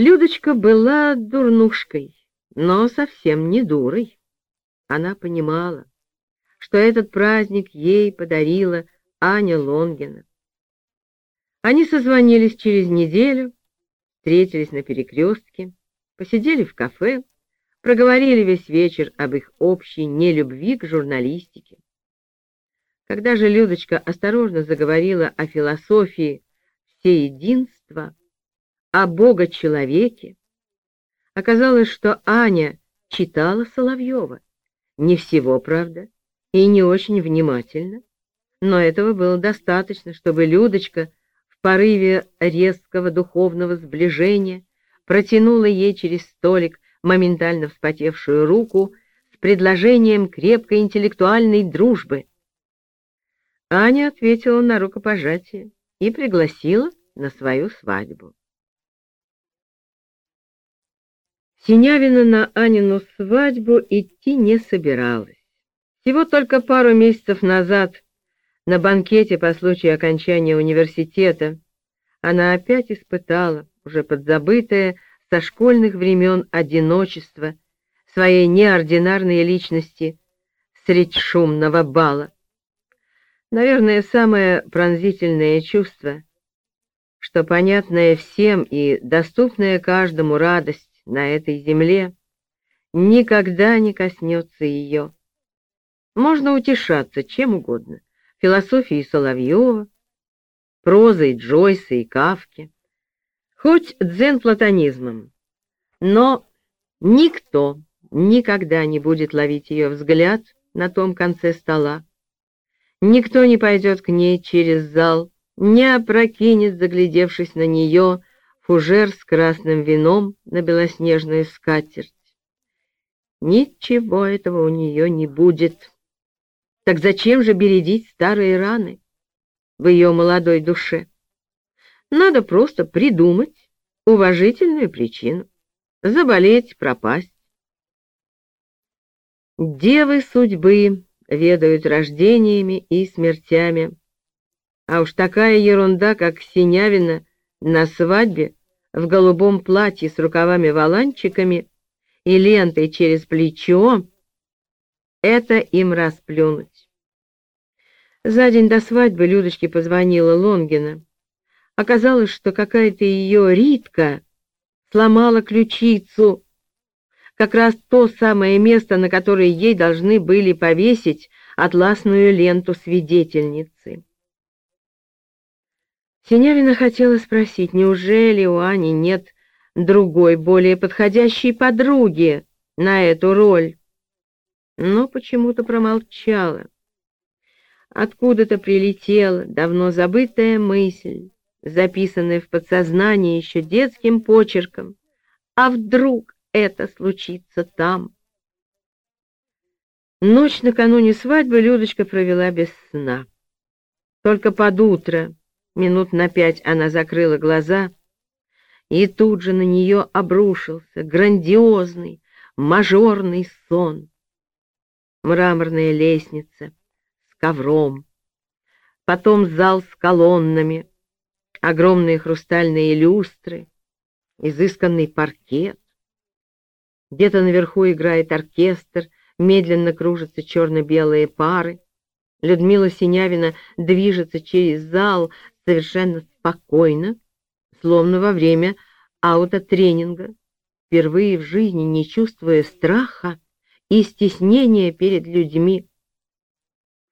Людочка была дурнушкой, но совсем не дурой. Она понимала, что этот праздник ей подарила Аня Лонгина. Они созвонились через неделю, встретились на перекрестке, посидели в кафе, проговорили весь вечер об их общей нелюбви к журналистике. Когда же Людочка осторожно заговорила о философии всеединства, о Бога-человеке, оказалось, что Аня читала Соловьева. Не всего, правда, и не очень внимательно, но этого было достаточно, чтобы Людочка в порыве резкого духовного сближения протянула ей через столик моментально вспотевшую руку с предложением крепкой интеллектуальной дружбы. Аня ответила на рукопожатие и пригласила на свою свадьбу. Синявина на Анину свадьбу идти не собиралась. Всего только пару месяцев назад, на банкете по случаю окончания университета, она опять испытала, уже подзабытое, со школьных времен одиночества своей неординарной личности средь шумного бала. Наверное, самое пронзительное чувство, что понятная всем и доступная каждому радость на этой земле никогда не коснется ее. Можно утешаться чем угодно, философией Соловьева, прозой Джойса и Кавки, хоть дзен-платонизмом, но никто никогда не будет ловить ее взгляд на том конце стола. Никто не пойдет к ней через зал, не опрокинет, заглядевшись на нее, фужер с красным вином на белоснежную скатерть. Ничего этого у нее не будет. Так зачем же бередить старые раны в ее молодой душе? Надо просто придумать уважительную причину. Заболеть, пропасть. Девы судьбы ведают рождениями и смертями. А уж такая ерунда, как Синявина на свадьбе в голубом платье с рукавами-воланчиками и лентой через плечо, это им расплюнуть. За день до свадьбы Людочке позвонила Лонгина. Оказалось, что какая-то ее Ритка сломала ключицу, как раз то самое место, на которое ей должны были повесить атласную ленту свидетельницы. Синявина хотела спросить, неужели у Ани нет другой, более подходящей подруги на эту роль, но почему-то промолчала. Откуда-то прилетела давно забытая мысль записанное в подсознании еще детским почерком. А вдруг это случится там? Ночь накануне свадьбы Людочка провела без сна. Только под утро, минут на пять, она закрыла глаза, и тут же на нее обрушился грандиозный, мажорный сон. Мраморная лестница с ковром, потом зал с колоннами, огромные хрустальные люстры, изысканный паркет. Где-то наверху играет оркестр, медленно кружатся черно-белые пары. Людмила Синявина движется через зал совершенно спокойно, словно во время аутотренинга, впервые в жизни не чувствуя страха и стеснения перед людьми.